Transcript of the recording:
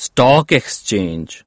stock exchange.